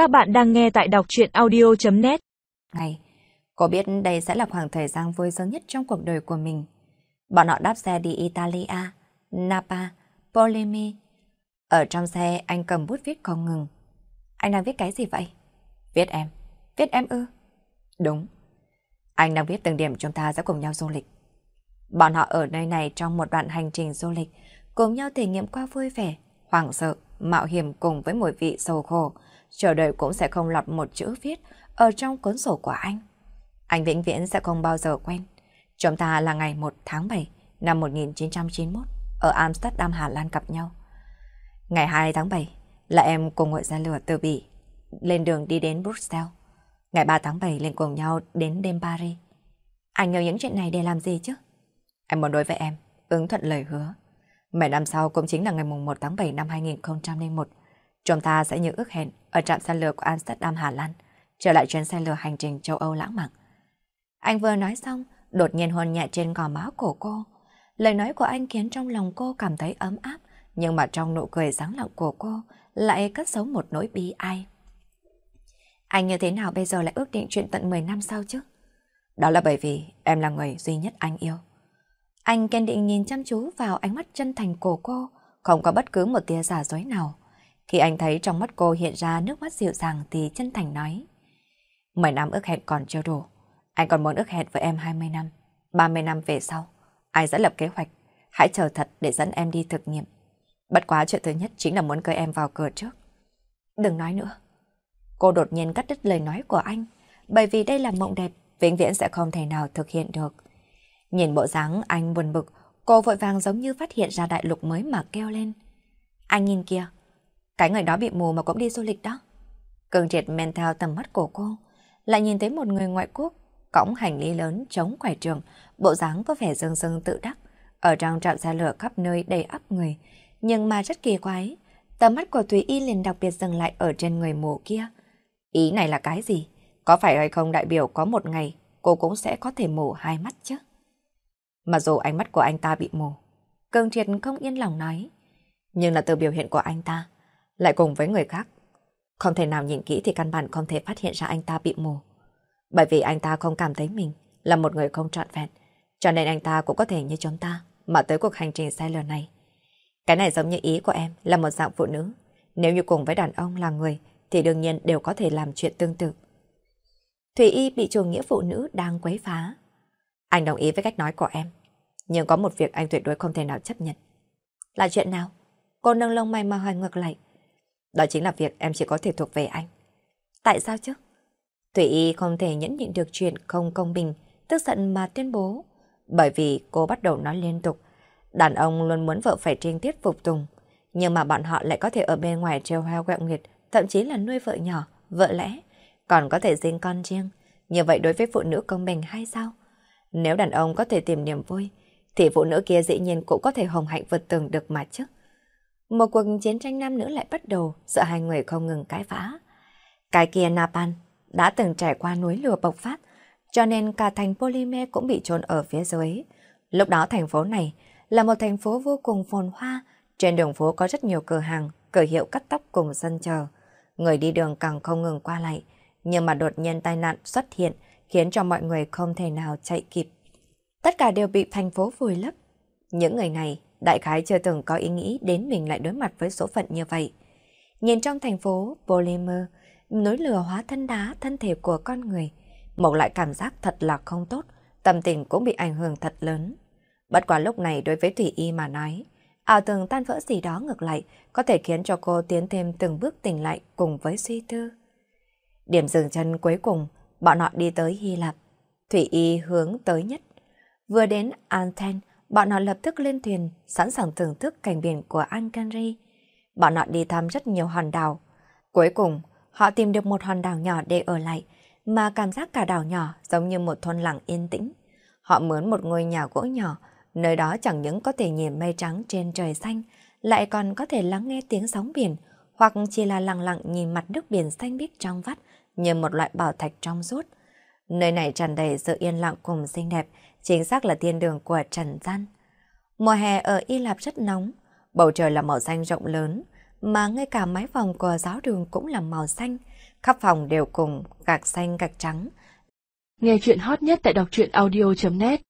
Các bạn đang nghe tại đọc truyện audio.net Ngày, cô biết đây sẽ là khoảng thời gian vui sướng nhất trong cuộc đời của mình. Bọn họ đáp xe đi Italia, Napa, Polimi. Ở trong xe anh cầm bút viết không ngừng. Anh đang viết cái gì vậy? Viết em. Viết em ư? Đúng. Anh đang viết từng điểm chúng ta sẽ cùng nhau du lịch. Bọn họ ở nơi này trong một đoạn hành trình du lịch, cùng nhau thể nghiệm qua vui vẻ, hoảng sợ, mạo hiểm cùng với mùi vị sầu khổ, chờ đợi cũng sẽ không lọt một chữ viết ở trong cuốn sổ của anh. Anh vĩnh viễn sẽ không bao giờ quen. Chúng ta là ngày 1 tháng 7 năm 1991 ở Amsterdam, Hà Lan gặp nhau. Ngày 2 tháng 7 là em cùng ngồi ra lửa từ Bỉ lên đường đi đến Bruxelles. Ngày 3 tháng 7 lên cùng nhau đến đêm Paris. Anh nhớ những chuyện này để làm gì chứ? Em muốn đối với em, ứng thuận lời hứa. Mấy năm sau cũng chính là ngày mùng 1 tháng 7 năm 2001. Chúng ta sẽ như ước hẹn ở trạm xe lửa của Amsterdam, Hà Lan, trở lại chuyến xe lửa hành trình châu Âu lãng mạn. Anh vừa nói xong, đột nhiên hôn nhẹ trên gò má của cô. Lời nói của anh khiến trong lòng cô cảm thấy ấm áp, nhưng mà trong nụ cười sáng lặng của cô lại cất giấu một nỗi bi ai. Anh như thế nào bây giờ lại ước định chuyện tận 10 năm sau chứ? Đó là bởi vì em là người duy nhất anh yêu. Anh kiên định nhìn chăm chú vào ánh mắt chân thành của cô, không có bất cứ một tia giả dối nào. Khi anh thấy trong mắt cô hiện ra nước mắt dịu dàng thì chân thành nói. Mười năm ước hẹn còn chưa đủ. Anh còn muốn ước hẹn với em 20 năm. 30 năm về sau, ai sẽ lập kế hoạch. Hãy chờ thật để dẫn em đi thực nghiệm. Bất quá chuyện thứ nhất chính là muốn cưới em vào cửa trước. Đừng nói nữa. Cô đột nhiên cắt đứt lời nói của anh, bởi vì đây là mộng đẹp, vĩnh viễn sẽ không thể nào thực hiện được. Nhìn bộ dáng anh buồn bực, cô vội vàng giống như phát hiện ra đại lục mới mà kêu lên. Anh nhìn kìa, cái người đó bị mù mà cũng đi du lịch đó. Cường triệt men theo tầm mắt của cô, lại nhìn thấy một người ngoại quốc cõng hành lý lớn chống quải trường, bộ dáng có vẻ dương dương tự đắc, ở trong trạm xe lửa khắp nơi đầy ắp người, nhưng mà rất kỳ quái. Tầm mắt của Thúy Y liền đặc biệt dừng lại ở trên người mù kia. Ý này là cái gì? Có phải hay không đại biểu có một ngày cô cũng sẽ có thể mù hai mắt chứ? Mà dù ánh mắt của anh ta bị mù, Cường Triệt không yên lòng nói. Nhưng là từ biểu hiện của anh ta, lại cùng với người khác. Không thể nào nhìn kỹ thì căn bản không thể phát hiện ra anh ta bị mù. Bởi vì anh ta không cảm thấy mình là một người không trọn vẹn, cho nên anh ta cũng có thể như chúng ta mà tới cuộc hành trình sai lầm này. Cái này giống như ý của em là một dạng phụ nữ. Nếu như cùng với đàn ông là người thì đương nhiên đều có thể làm chuyện tương tự. Thủy Y bị chủ nghĩa phụ nữ đang quấy phá. Anh đồng ý với cách nói của em. Nhưng có một việc anh tuyệt đối không thể nào chấp nhận. Là chuyện nào? Cô nâng lông mày mà hỏi ngược lại. Đó chính là việc em chỉ có thể thuộc về anh. Tại sao chứ? Thủy Y không thể nhẫn nhịn được chuyện không công bình, tức giận mà tuyên bố. Bởi vì cô bắt đầu nói liên tục. Đàn ông luôn muốn vợ phải trinh tiết phục tùng. Nhưng mà bọn họ lại có thể ở bên ngoài treo heo quẹo nguyệt, thậm chí là nuôi vợ nhỏ, vợ lẽ, còn có thể sinh con riêng. Như vậy đối với phụ nữ công bình hay sao? Nếu đàn ông có thể tìm niềm vui, thì phụ nữ kia dĩ nhiên cũng có thể hồng hạnh vượt tường được mà chứ. Một cuộc chiến tranh nam nữ lại bắt đầu giữa hai người không ngừng cãi vã. Cái kia Napan đã từng trải qua núi lửa bộc phát, cho nên cả thành Polymer cũng bị trôn ở phía dưới. Lúc đó thành phố này là một thành phố vô cùng phồn hoa, trên đường phố có rất nhiều cửa hàng, cửa hiệu cắt tóc cùng sân chờ. Người đi đường càng không ngừng qua lại, nhưng mà đột nhiên tai nạn xuất hiện khiến cho mọi người không thể nào chạy kịp. Tất cả đều bị thành phố vùi lấp. Những người này đại khái chưa từng có ý nghĩ đến mình lại đối mặt với số phận như vậy. Nhìn trong thành phố Polymer, nối lửa hóa thân đá thân thể của con người, một loại cảm giác thật là không tốt, tâm tình cũng bị ảnh hưởng thật lớn. Bất quá lúc này đối với Thủy Y mà nói, ảo tưởng tan vỡ gì đó ngược lại có thể khiến cho cô tiến thêm từng bước tỉnh lại cùng với suy tư. Điểm dừng chân cuối cùng, bọn họ đi tới Hy Lạp. Thủy Y hướng tới nhất. Vừa đến Anten, bọn họ lập tức lên thuyền, sẵn sàng thưởng thức cảnh biển của Ancanri. Bọn họ đi thăm rất nhiều hòn đảo. Cuối cùng, họ tìm được một hòn đảo nhỏ để ở lại, mà cảm giác cả đảo nhỏ giống như một thôn lặng yên tĩnh. Họ mướn một ngôi nhà gỗ nhỏ, nơi đó chẳng những có thể nhìn mây trắng trên trời xanh, lại còn có thể lắng nghe tiếng sóng biển, hoặc chỉ là lặng lặng nhìn mặt nước biển xanh biếc trong vắt như một loại bảo thạch trong suốt. Nơi này tràn đầy sự yên lặng cùng xinh đẹp, chính xác là thiên đường của trần gian. Mùa hè ở Y Lạp rất nóng, bầu trời là màu xanh rộng lớn, mà ngay cả mái phòng của giáo đường cũng là màu xanh, khắp phòng đều cùng gạch xanh gạch trắng. Nghe chuyện hot nhất tại đọc truyện audio.net